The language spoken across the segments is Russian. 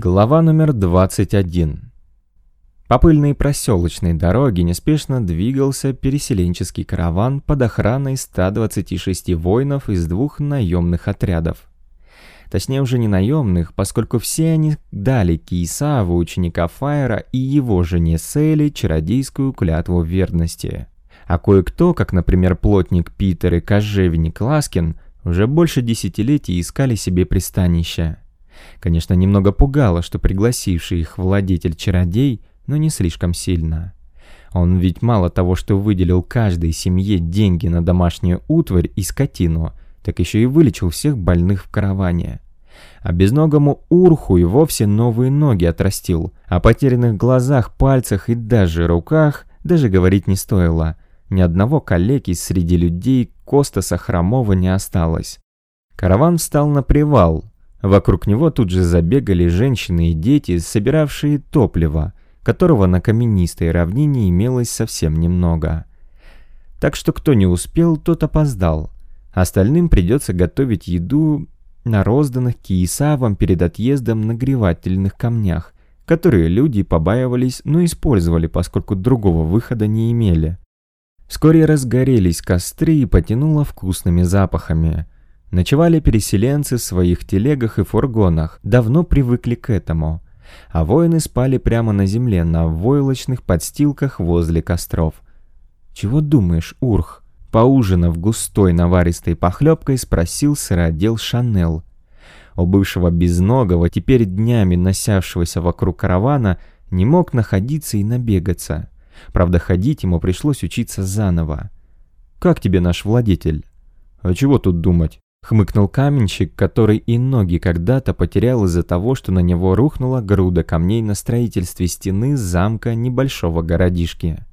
Глава номер 21. По пыльной проселочной дороге неспешно двигался переселенческий караван под охраной 126 воинов из двух наемных отрядов. Точнее уже не наемных, поскольку все они дали Киесаву, ученика Фаера и его жене Сели чародейскую клятву верности. А кое-кто, как, например, плотник Питер и кожевенник Ласкин, уже больше десятилетий искали себе пристанище – Конечно, немного пугало, что пригласивший их владетель-чародей, но не слишком сильно. Он ведь мало того, что выделил каждой семье деньги на домашнюю утварь и скотину, так еще и вылечил всех больных в караване. А безногому Урху и вовсе новые ноги отрастил, о потерянных глазах, пальцах и даже руках даже говорить не стоило. Ни одного калеки среди людей Костаса Хромова не осталось. Караван встал на привал, Вокруг него тут же забегали женщины и дети, собиравшие топливо, которого на каменистой равнине имелось совсем немного. Так что кто не успел, тот опоздал. Остальным придется готовить еду на розданных киесавам перед отъездом нагревательных камнях, которые люди побаивались, но использовали, поскольку другого выхода не имели. Вскоре разгорелись костры и потянуло вкусными запахами – Ночевали переселенцы в своих телегах и фургонах, давно привыкли к этому. А воины спали прямо на земле, на войлочных подстилках возле костров. «Чего думаешь, Урх?» Поужинав густой наваристой похлебкой, спросил сыродел Шанел. У бывшего безногого, теперь днями носявшегося вокруг каравана, не мог находиться и набегаться. Правда, ходить ему пришлось учиться заново. «Как тебе наш владетель?» «А чего тут думать?» Хмыкнул каменщик, который и ноги когда-то потерял из-за того, что на него рухнула груда камней на строительстве стены замка небольшого городишки.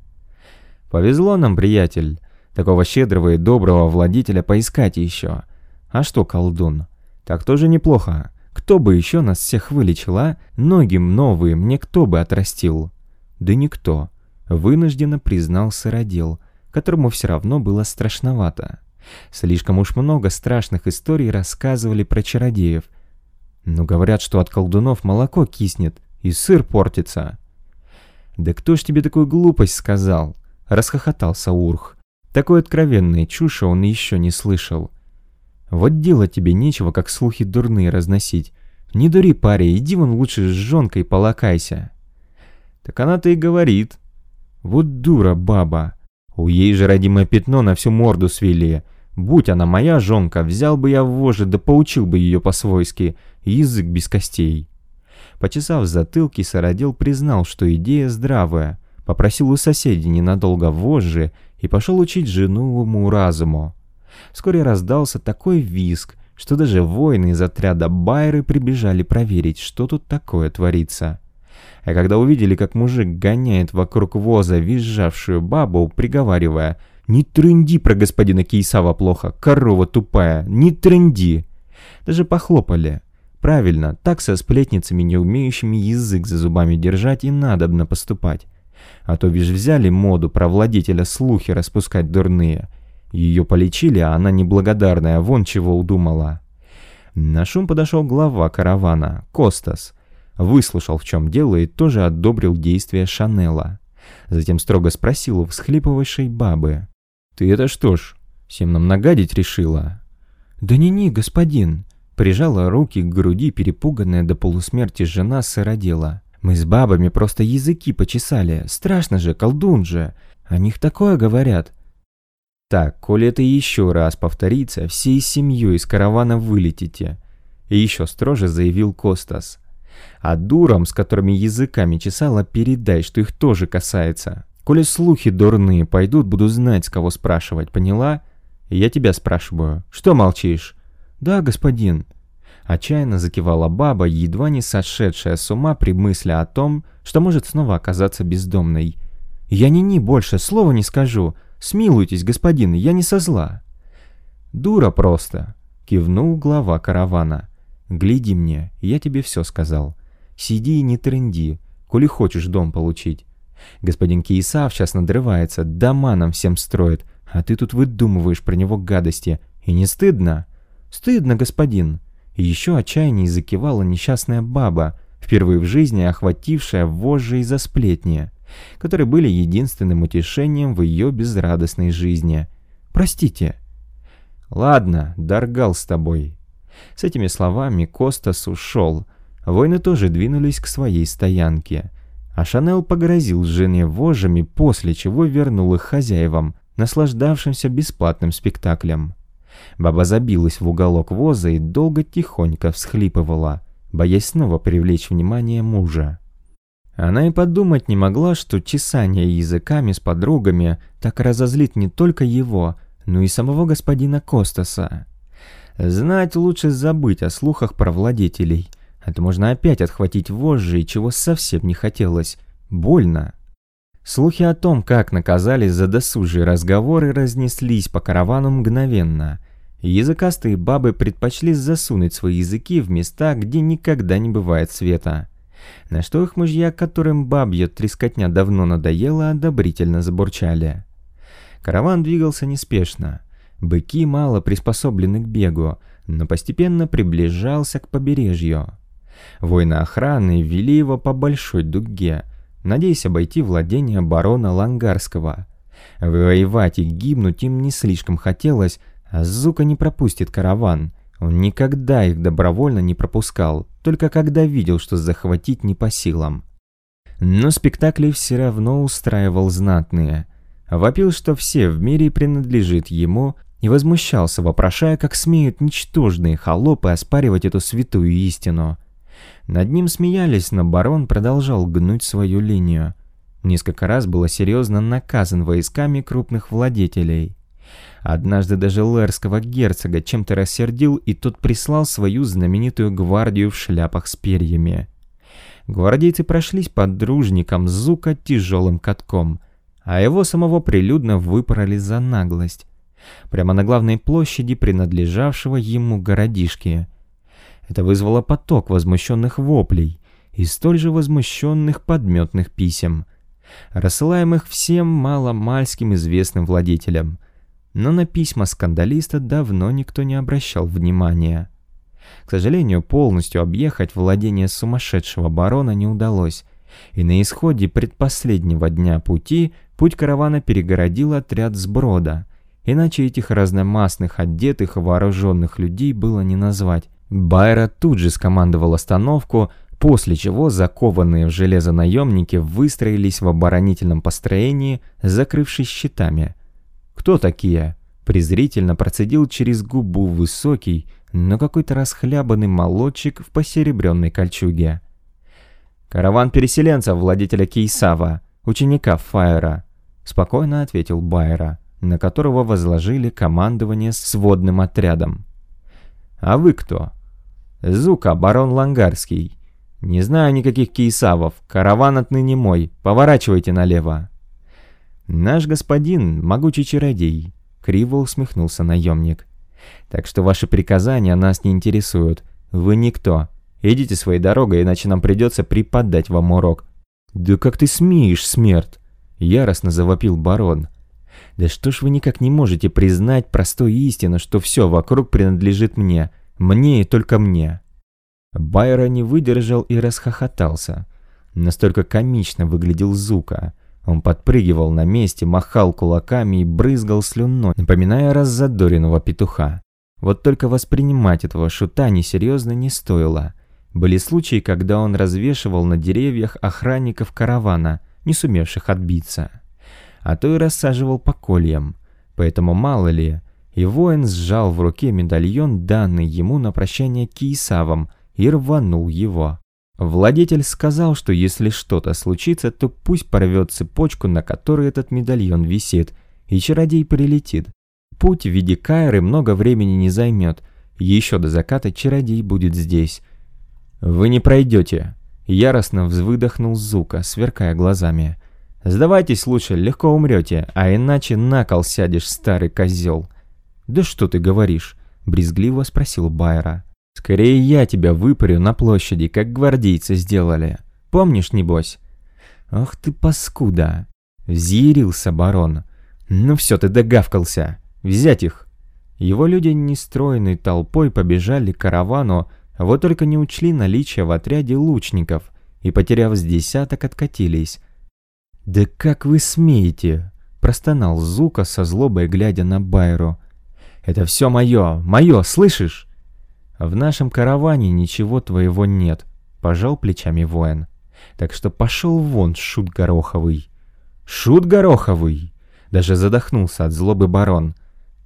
«Повезло нам, приятель, такого щедрого и доброго владителя поискать еще. А что, колдун? Так тоже неплохо. Кто бы еще нас всех вылечил, а? Ноги новые мне кто бы отрастил?» «Да никто», — вынужденно признал сыродел, которому все равно было страшновато. Слишком уж много страшных историй рассказывали про чародеев. Но говорят, что от колдунов молоко киснет и сыр портится. «Да кто ж тебе такую глупость сказал?» — расхохотался Урх. Такой откровенной чуши он еще не слышал. «Вот делать тебе нечего, как слухи дурные разносить. Не дури, парень, иди вон лучше с жонкой полакайся». «Так она-то и говорит». «Вот дура баба. У ей же родимое пятно на всю морду свели, Будь она моя жонка, взял бы я в вожжи да поучил бы ее по-свойски, язык без костей. Почесав затылки, сородел признал, что идея здравая, попросил у соседей ненадолго вожжи и пошел учить жену уму разуму. Вскоре раздался такой визг, что даже воины из отряда Байры прибежали проверить, что тут такое творится. А когда увидели, как мужик гоняет вокруг воза визжавшую бабу, приговаривая – не трынди про господина Кейсава плохо, корова тупая, не трынди. Даже похлопали. Правильно, так со сплетницами, не умеющими язык за зубами держать, и надобно поступать. А то бишь взяли моду про владетеля слухи распускать дурные. Ее полечили, а она неблагодарная, вон чего удумала. На шум подошел глава каравана, Костас. Выслушал, в чем дело, и тоже одобрил действия Шанела. Затем строго спросил у всхлипывающей бабы. «Ты это что ж, всем нам нагадить решила?» «Да не-не, господин!» Прижала руки к груди перепуганная до полусмерти жена сыродела. «Мы с бабами просто языки почесали. Страшно же, колдун же. О них такое говорят». «Так, коли это еще раз повторится, всей семьей из каравана вылетите», и еще строже заявил Костас. «А дурам, с которыми языками чесала, передай, что их тоже касается». Коли слухи дурные пойдут, буду знать, с кого спрашивать, поняла? Я тебя спрашиваю. Что молчишь? Да, господин. Отчаянно закивала баба, едва не сошедшая с ума при мысли о том, что может снова оказаться бездомной. «Я ни-ни больше, слова не скажу. Смилуйтесь, господин, я не со зла». «Дура просто», — кивнул глава каравана. «Гляди мне, я тебе все сказал. Сиди и не тренди, коли хочешь дом получить. Господин Киесав сейчас надрывается, дома нам всем строит, а ты тут выдумываешь про него гадости. И не стыдно? Стыдно, господин. Еще отчаяннее закивала несчастная баба, впервые в жизни охватившая вожжи из-за сплетни, которые были единственным утешением в ее безрадостной жизни. «Простите». «Ладно, Даргал с тобой». С этими словами Костас ушел. Воины тоже двинулись к своей стоянке. А Шанел погрозил жене вожжами, после чего вернул их хозяевам, наслаждавшимся бесплатным спектаклем. Баба забилась в уголок воза и долго тихонько всхлипывала, боясь снова привлечь внимание мужа. Она и подумать не могла, что чесание языками с подругами так разозлит не только его, но и самого господина Костаса. Знать лучше забыть о слухах про владетелей. Это можно опять отхватить вожжи, чего совсем не хотелось. Больно. Слухи о том, как наказали за досужие разговоры, разнеслись по каравану мгновенно. Языкастые бабы предпочли засунуть свои языки в места, где никогда не бывает света. На что их мужья, которым бабья трескотня давно надоела, одобрительно забурчали. Караван двигался неспешно. Быки мало приспособлены к бегу, но постепенно приближался к побережью. Воины охраны вели его по большой дуге, надеясь обойти владение барона Лангарского. Воевать и гибнуть им не слишком хотелось, а Зука не пропустит караван. Он никогда их добровольно не пропускал, только когда видел, что захватить не по силам. Но спектакли все равно устраивал знатные. Вопил, что все в мире принадлежит ему, и возмущался, вопрошая, как смеют ничтожные холопы оспаривать эту святую истину. Над ним смеялись, но барон продолжал гнуть свою линию. Несколько раз было серьезно наказан войсками крупных владетелей. Однажды даже лэрского герцога чем-то рассердил, и тот прислал свою знаменитую гвардию в шляпах с перьями. Гвардейцы прошлись под дружником Зука тяжелым катком, а его самого прилюдно выпороли за наглость. Прямо на главной площади принадлежавшего ему городишки. Это вызвало поток возмущенных воплей и столь же возмущенных подметных писем, рассылаемых всем маломальским известным владетелям – но на письма скандалиста давно никто не обращал внимания. К сожалению, полностью объехать владение сумасшедшего барона не удалось, и на исходе предпоследнего дня пути путь каравана перегородил отряд сброда, иначе этих разномастных, одетых, вооруженных людей было не назвать. Байра тут же скомандовал остановку, после чего закованные в железо наемники выстроились в оборонительном построении, закрывшись щитами – «Кто такие?» Презрительно процедил через губу высокий, но какой-то расхлябанный молодчик в посеребренной кольчуге. «Караван переселенцев владетеля Кейсава, ученика Фаера», — спокойно ответил Байера, на которого возложили командование сводным отрядом. «А вы кто?» «Зука, барон Лангарский. Не знаю никаких Кейсавов, караван отныне мой, поворачивайте налево». «Наш господин — могучий чародей», — криво усмехнулся наемник. «Так что ваши приказания нас не интересуют. Вы никто. Идите своей дорогой, иначе нам придется преподать вам урок». «Да как ты смеешь, смерть?» — яростно завопил барон. «Да что ж вы никак не можете признать простую истину, что все вокруг принадлежит мне, мне и только мне?» Байра не выдержал и расхохотался. Настолько комично выглядел Зука — он подпрыгивал на месте, махал кулаками и брызгал слюной, напоминая раззадоренного петуха. Вот только воспринимать этого шута несерьезно не стоило. Были случаи, когда он развешивал на деревьях охранников каравана, не сумевших отбиться. А то и рассаживал по кольям. Поэтому мало ли, и воин сжал в руке медальон, данный ему на прощание Киесавом, и рванул его. Владетель сказал, что если что-то случится, то пусть порвет цепочку, на которой этот медальон висит, и чародей прилетит. Путь в виде Кайры много времени не займет. Еще до заката чародей будет здесь. «Вы не пройдете!» Яростно выдохнул Зука, сверкая глазами. «Сдавайтесь лучше, легко умрете, а иначе на кол сядешь, старый козел!» «Да что ты говоришь?» – брезгливо спросил Байра. Скорее я тебя выпарю на площади, как гвардейцы сделали. Помнишь, небось? Ах ты паскуда. Взъярился барон. Ну все, ты догавкался. Взять их. Его люди нестройной толпой побежали к каравану, Вот только не учли наличие в отряде лучников и, потеряв с десяток, откатились. «Да как вы смеете?» – простонал Зука со злобой, глядя на Байру. «Это все мое, мое, слышишь?» «В нашем караване ничего твоего нет», – пожал плечами воин. «Так что пошел вон, шут гороховый». «Шут гороховый!» Даже задохнулся от злобы барон.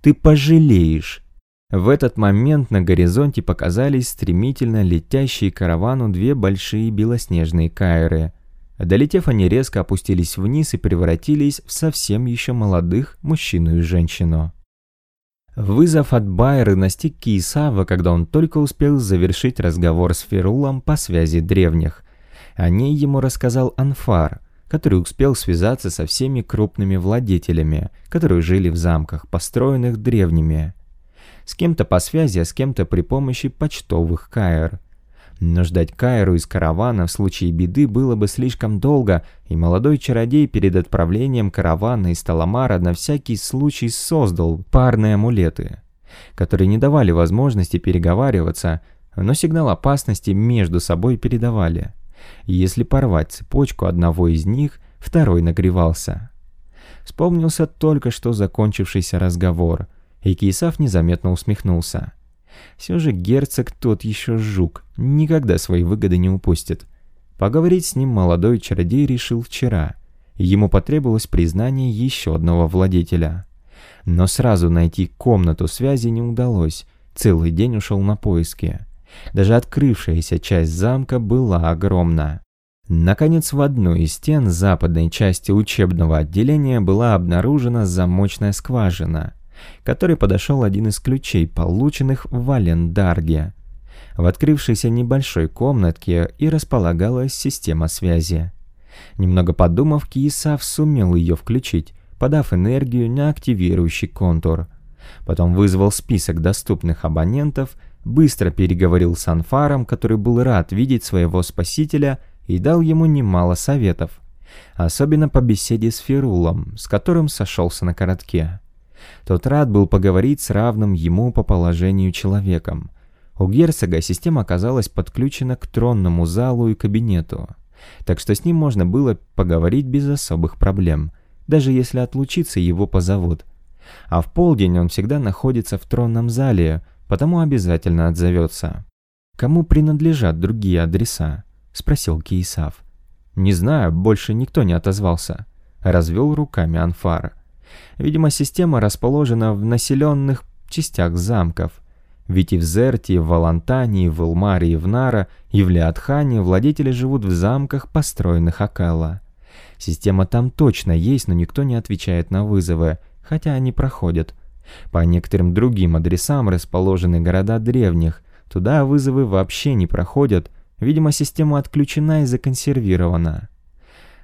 «Ты пожалеешь!» В этот момент на горизонте показались стремительно летящие каравану две большие белоснежные кайры. Долетев, они резко опустились вниз и превратились в совсем еще молодых мужчину и женщину. Вызов от Байры настиг Киесава, когда он только успел завершить разговор с Ферулом по связи древних. О ней ему рассказал Анфар, который успел связаться со всеми крупными владетелями, которые жили в замках, построенных древними. С кем-то по связи, а с кем-то при помощи почтовых каэр. Но ждать Кайру из каравана в случае беды было бы слишком долго, и молодой чародей перед отправлением каравана из Таламара на всякий случай создал парные амулеты, которые не давали возможности переговариваться, но сигнал опасности между собой передавали. Если порвать цепочку одного из них, второй нагревался. Вспомнился только что закончившийся разговор – и Кисав незаметно усмехнулся. Все же герцог тот еще жук, никогда свои выгоды не упустит. Поговорить с ним молодой чародей решил вчера. Ему потребовалось признание еще одного владетеля. Но сразу найти комнату связи не удалось, целый день ушел на поиски. Даже открывшаяся часть замка была огромна. Наконец, в одной из стен западной части учебного отделения была обнаружена замочная скважина – который подошел один из ключей, полученных в Валендарге. В открывшейся небольшой комнатке и располагалась система связи. Немного подумав, Киесав сумел ее включить, подав энергию на активирующий контур. Потом вызвал список доступных абонентов, быстро переговорил с Анфаром, который был рад видеть своего спасителя и дал ему немало советов. Особенно по беседе с Ферулом, с которым сошелся на коротке. Тот рад был поговорить с равным ему по положению человеком. У герцога система оказалась подключена к тронному залу и кабинету, так что с ним можно было поговорить без особых проблем, даже если отлучиться его позовут. А в полдень он всегда находится в тронном зале, потому обязательно отзовется. «Кому принадлежат другие адреса?» – спросил Кейсав. «Не знаю, больше никто не отозвался», – развел руками Анфар. Видимо, система расположена в населенных частях замков. Ведь и в Зерте, в Валантане, и в Илмаре, в Нара, и в Леотхане владетели живут в замках, построенных Акала. Система там точно есть, но никто не отвечает на вызовы, хотя они проходят. По некоторым другим адресам расположены города древних, туда вызовы вообще не проходят, видимо, система отключена и законсервирована.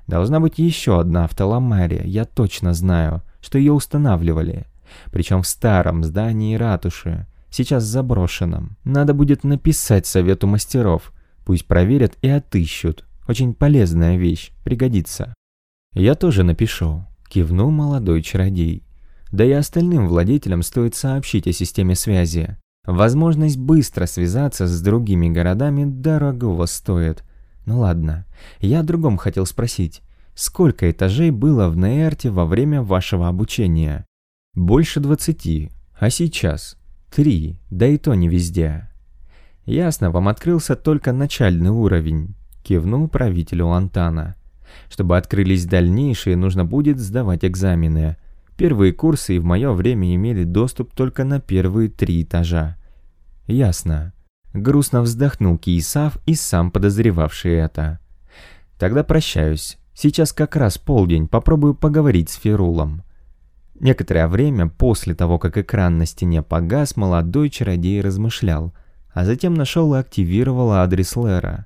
Должна быть еще одна автоламария, я точно знаю – что ее устанавливали. Причем в старом здании ратуши, сейчас заброшенном. Надо будет написать совету мастеров. Пусть проверят и отыщут. Очень полезная вещь, пригодится. Я тоже напишу, кивнул молодой чародей. Да и остальным владетелям стоит сообщить о системе связи. Возможность быстро связаться с другими городами дорогого стоит. Ну ладно, я о другом хотел спросить. Сколько этажей было в Нейарте во время вашего обучения? Больше двадцати. А сейчас? Три, да и то не везде. Ясно, вам открылся только начальный уровень, кивнул правителю Антана. Чтобы открылись дальнейшие, нужно будет сдавать экзамены. Первые курсы и в мое время имели доступ только на первые три этажа. Ясно. Грустно вздохнул Киесав и сам подозревавший это. Тогда прощаюсь. Сейчас как раз полдень, попробую поговорить с Ферулом. Некоторое время после того, как экран на стене погас, молодой чародей размышлял, а затем нашел и активировал адрес Лера.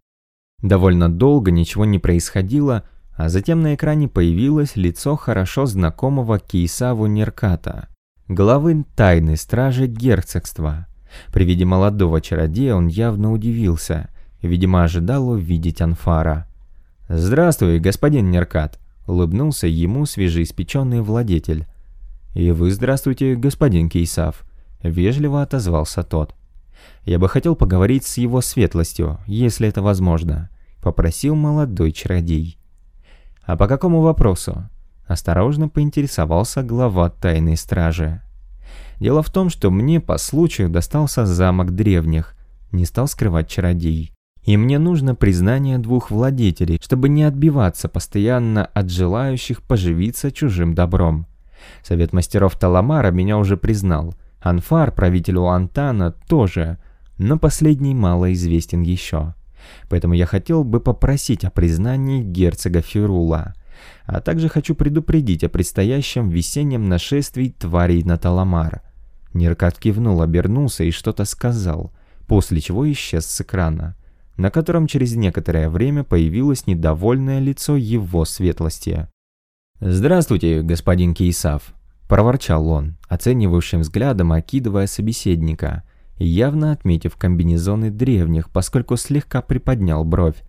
Довольно долго ничего не происходило, а затем на экране появилось лицо хорошо знакомого Кейсаву Нерката, главы тайной стражи герцогства. При виде молодого чародея он явно удивился, видимо ожидал увидеть Анфара. «Здравствуй, господин Неркат», — улыбнулся ему свежеиспеченный владетель. «И вы здравствуйте, господин Кейсав», — вежливо отозвался тот. Я бы хотел поговорить с его светлостью, если это возможно», — попросил молодой чародей. «А по какому вопросу?» — осторожно поинтересовался глава тайной стражи. «Дело в том, что мне по случаю достался замок древних», — не стал скрывать чародей. «И мне нужно признание двух владетелей, чтобы не отбиваться постоянно от желающих поживиться чужим добром. Совет мастеров Таламара меня уже признал. Анфар, правителю Антана, тоже, но последний мало известен еще. Поэтому я хотел бы попросить о признании герцога Фирула. А также хочу предупредить о предстоящем весеннем нашествии тварей на Таламар. Неркат кивнул, обернулся и что-то сказал, после чего исчез с экрана, на котором через некоторое время появилось недовольное лицо его светлости. «Здравствуйте, господин Кейсав», – проворчал он, оценивающим взглядом окидывая собеседника, явно отметив комбинезоны древних, поскольку слегка приподнял бровь.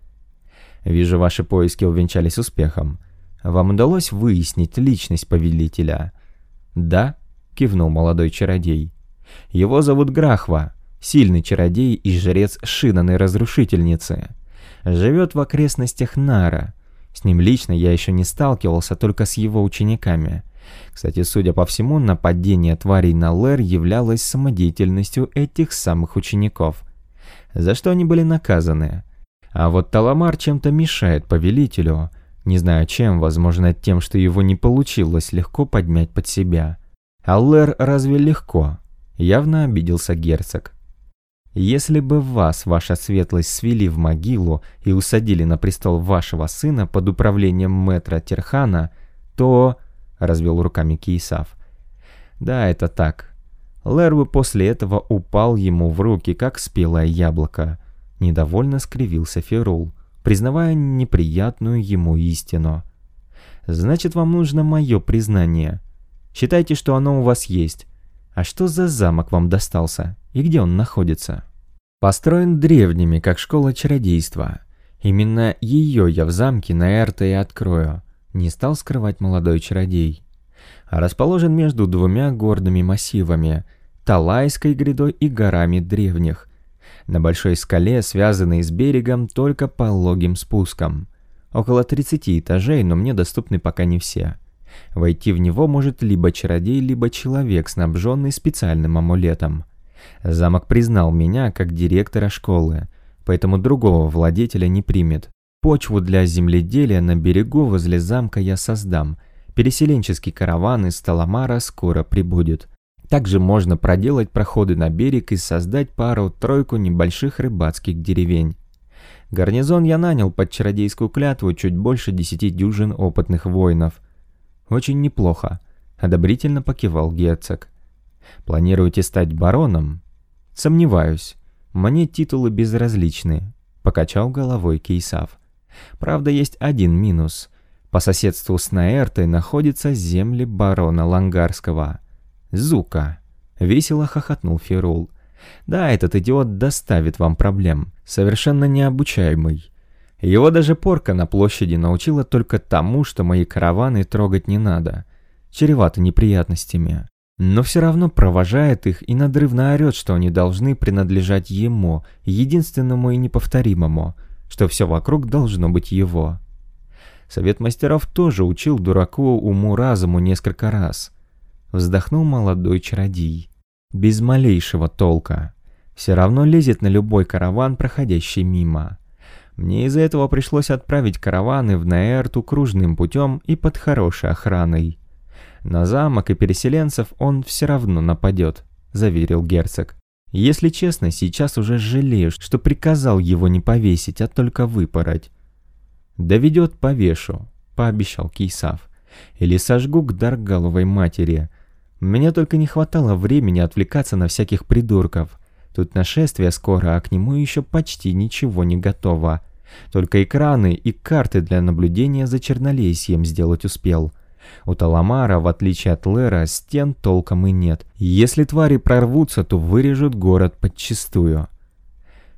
«Вижу, ваши поиски увенчались успехом. Вам удалось выяснить личность повелителя?» «Да», – кивнул молодой чародей. «Его зовут Грахва, сильный чародей и жрец Шинаной Разрушительницы. Живет в окрестностях Нара» С ним лично я еще не сталкивался, только с его учениками. Кстати, судя по всему, нападение тварей на Лэр являлось самодеятельностью этих самых учеников. За что они были наказаны? А вот Таламар чем-то мешает повелителю. Не знаю чем, возможно тем, что его не получилось легко подмять под себя. А Лэр разве легко? Явно обиделся герцог. Если бы вас, ваша светлость, свели в могилу и усадили на престол вашего сына под управлением мэтра Терхана, то...» — развел руками Кейсав. «Да, это так. Лэр после этого упал ему в руки, как спелое яблоко». Недовольно скривился Ферул, признавая неприятную ему истину. «Значит, вам нужно мое признание. Считайте, что оно у вас есть. А что за замок вам достался? И где он находится? Построен древними, как школа чародейства. Именно ее я в замке на Эрте и открою. Не стал скрывать молодой чародей. Расположен между двумя горными массивами – Талайской грядой и горами древних. На большой скале, связанной с берегом только пологим спуском. Около 30 этажей, но мне доступны пока не все. Войти в него может либо чародей, либо человек, снабженный специальным амулетом. Замок признал меня как директора школы, поэтому другого владетеля не примет. Почву для земледелия на берегу возле замка я создам. Переселенческий караван из Таламара скоро прибудет. Также можно проделать проходы на берег и создать пару-тройку небольших рыбацких деревень. Гарнизон я нанял под чародейскую клятву чуть больше десяти дюжин опытных воинов – «Очень неплохо», — одобрительно покивал герцог. «Планируете стать бароном?» «Сомневаюсь. Мне титулы безразличны», — покачал головой Кейсав. «Правда, есть один минус. По соседству с Наэртой находятся земли барона Лангарского. Зука». Весело хохотнул Ферул. «Да, этот идиот доставит вам проблем. Совершенно необучаемый. Его даже порка на площади научила только тому, что мои караваны трогать не надо. Чревато неприятностями. Но все равно провожает их и надрывно орет, что они должны принадлежать ему, единственному и неповторимому, что все вокруг должно быть его. Совет мастеров тоже учил дураку уму-разуму несколько раз. Вздохнул молодой чародей. Без малейшего толка. Все равно лезет на любой караван, проходящий мимо. Мне из-за этого пришлось отправить караваны в Наэрту кружным путем и под хорошей охраной. На замок и переселенцев он все равно нападет, заверил герцог. Если честно, сейчас уже жалею, что приказал его не повесить, а только выпороть. «Доведет повешу», — пообещал Кейсав. «Или сожгу к Даргаловой матери. Мне только не хватало времени отвлекаться на всяких придурков. Тут нашествие скоро, а к нему еще почти ничего не готово. Только экраны и карты для наблюдения за Чернолесьем сделать успел. У Таламара, в отличие от Лера, стен толком и нет. Если твари прорвутся, то вырежут город подчистую.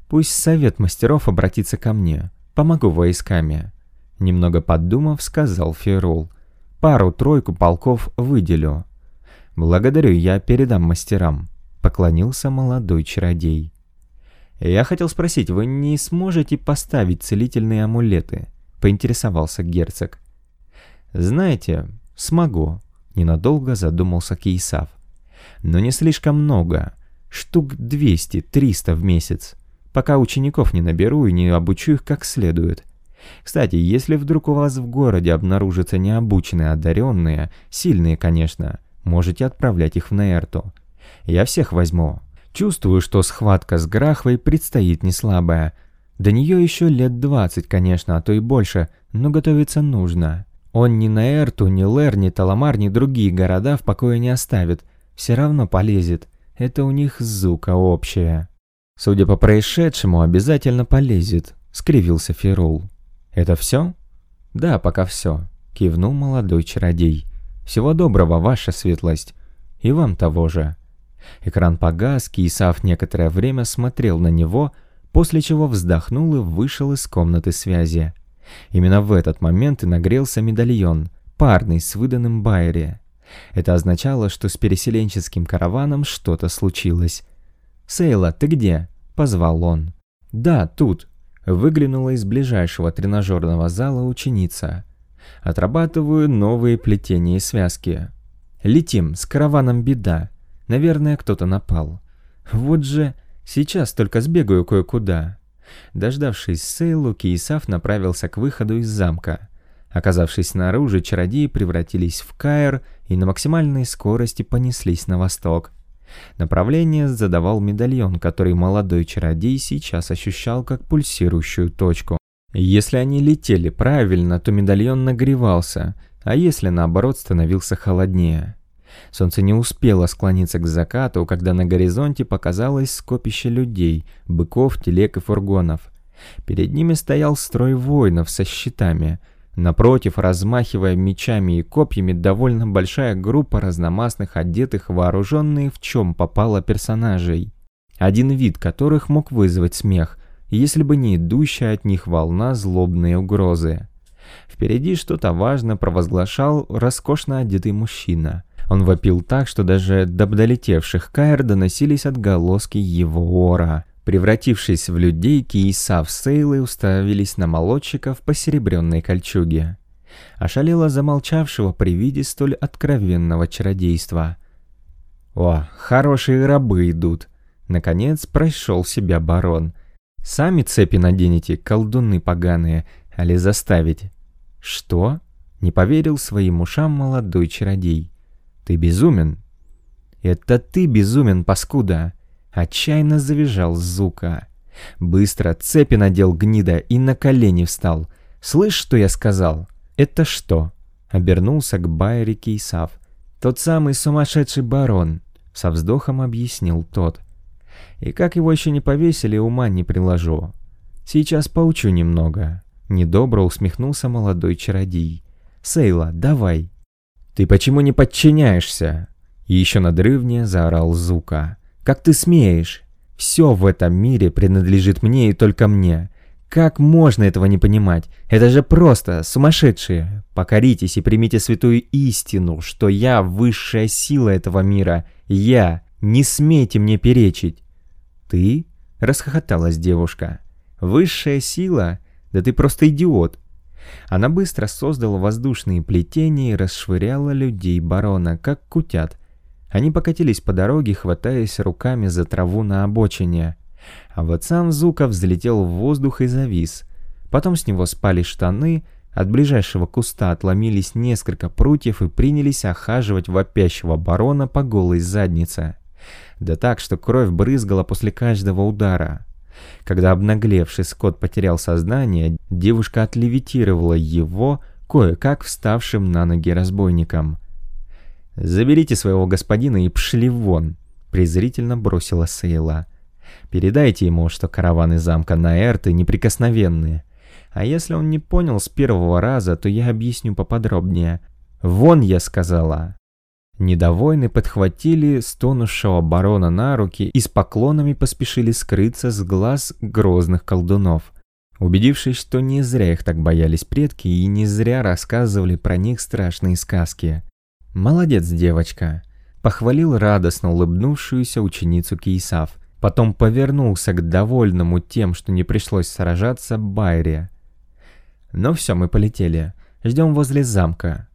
Пусть совет мастеров обратится ко мне. Помогу войсками. Немного подумав, сказал Ферул. Пару-тройку полков выделю. Благодарю, я передам мастерам. Поклонился молодой чародей. «Я хотел спросить, вы не сможете поставить целительные амулеты?» — поинтересовался герцог. «Знаете, смогу», — ненадолго задумался Кейсав. «Но не слишком много. Штук 200-300 в месяц. Пока учеников не наберу и не обучу их как следует. Кстати, если вдруг у вас в городе обнаружатся необученные одаренные, сильные, конечно, можете отправлять их в Нейрту. Я всех возьму. Чувствую, что схватка с Грахвой предстоит не слабая. До нее еще лет двадцать, конечно, а то и больше, но готовиться нужно. Он ни Нейрту, ни Лер, ни Таламар, ни другие города в покое не оставит. Все равно полезет. Это у них зука общая. Судя по происшедшему, обязательно полезет, скривился Ферул. «Это все?» «Да, пока все», — кивнул молодой чародей. «Всего доброго, ваша светлость. И вам того же». Экран погас, Кисав некоторое время смотрел на него, после чего вздохнул и вышел из комнаты связи. Именно в этот момент и нагрелся медальон, парный с выданным Байере. Это означало, что с переселенческим караваном что-то случилось. «Сейла, ты где?» — позвал он. «Да, тут», Выглянула из ближайшего тренажерного зала ученица. Отрабатываю новые плетения и связки. Летим, с караваном беда. Наверное, кто-то напал. Вот же, сейчас только сбегаю кое-куда. Дождавшись Сейлу, Киесав направился к выходу из замка. Оказавшись снаружи, чародеи превратились в Каэр и на максимальной скорости понеслись на восток. Направление задавал медальон, который молодой чародей сейчас ощущал как пульсирующую точку. Если они летели правильно, то медальон нагревался, а если наоборот становился холоднее. Солнце не успело склониться к закату, когда на горизонте показалось скопище людей, быков, телег и фургонов. Перед ними стоял строй воинов со щитами – Напротив, размахивая мечами и копьями, довольно большая группа разномастных одетых, вооруженные в чем попало персонажей. Один вид которых мог вызвать смех, если бы не идущая от них волна злобной угрозы. Впереди что-то важно провозглашал роскошно одетый мужчина. Он вопил так, что даже до долетевших Каэр доносились отголоски его ора. Превратившись в людей, Киесав с Сейлой уставились на молодчика в посеребренной кольчуге. Ошалела замолчавшего при виде столь откровенного чародейства. «О, хорошие рабы идут!» Наконец прошел себя барон. «Сами цепи наденете, колдуны поганые, али заставить?» «Что?» — не поверил своим ушам молодой чародей. «Ты безумен?» «Это ты безумен, паскуда!» Отчаянно завизжал Зука. Быстро цепи надел гнида и на колени встал. «Слышь, что я сказал?» «Это что?» Обернулся к Байере Кейсав. «Тот самый сумасшедший барон», — со вздохом объяснил тот. «И как его еще не повесили, ума не приложу. Сейчас поучу немного». Недобро усмехнулся молодой чародей. «Сейла, давай». «Ты почему не подчиняешься?» И еще надрывнее заорал Зука. Как ты смеешь? Все в этом мире принадлежит мне и только мне. Как можно этого не понимать? Это же просто сумасшедшие. Покоритесь и примите святую истину, что я высшая сила этого мира. Я. Не смейте мне перечить. Ты? Расхохоталась девушка. Высшая сила? Да ты просто идиот. Она быстро создала воздушные плетения и расшвыряла людей барона, как кутят, они покатились по дороге, хватаясь руками за траву на обочине. А вот сам Зуков взлетел в воздух и завис. Потом с него спали штаны, от ближайшего куста отломились несколько прутьев и принялись охаживать вопящего барона по голой заднице. Да так, что кровь брызгала после каждого удара. Когда обнаглевший скот потерял сознание, девушка отлевитировала его, кое-как вставшим на ноги разбойником. «Заберите своего господина и пшли вон», — презрительно бросила Сейла. «Передайте ему, что караваны замка Наэрты неприкосновенные. А если он не понял с первого раза, то я объясню поподробнее. Вон, я сказала». Недовойны подхватили стонувшего барона на руки и с поклонами поспешили скрыться с глаз грозных колдунов. Убедившись, что не зря их так боялись предки и не зря рассказывали про них страшные сказки. «Молодец, девочка!» — похвалил радостно улыбнувшуюся ученицу Кейсав. Потом повернулся к довольному тем, что не пришлось сражаться, Байре. «Ну все, мы полетели. Ждем возле замка.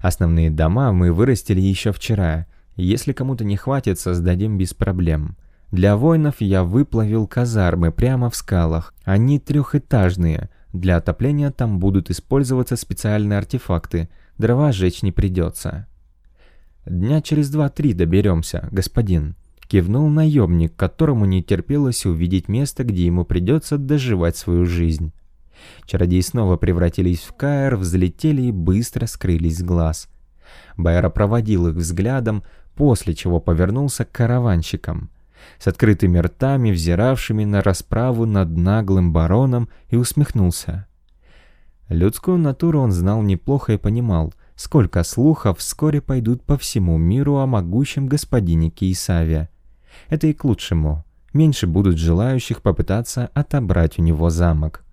Основные дома мы вырастили еще вчера. Если кому-то не хватит, создадим без проблем. Для воинов я выплавил казармы прямо в скалах. Они трехэтажные. Для отопления там будут использоваться специальные артефакты. Дрова сжечь не придется. Дня через два-три доберемся, господин. Кивнул наемник, которому не терпелось увидеть место, где ему придется доживать свою жизнь. Чародеи снова превратились в Каэр, взлетели и быстро скрылись с глаз. Байра проводил их взглядом, после чего повернулся к караванщикам, с открытыми ртами, взиравшими на расправу над наглым бароном, и усмехнулся. Людскую натуру он знал неплохо и понимал, сколько слухов вскоре пойдут по всему миру о могучем господине Кейсаве. Это и к лучшему. Меньше будут желающих попытаться отобрать у него замок.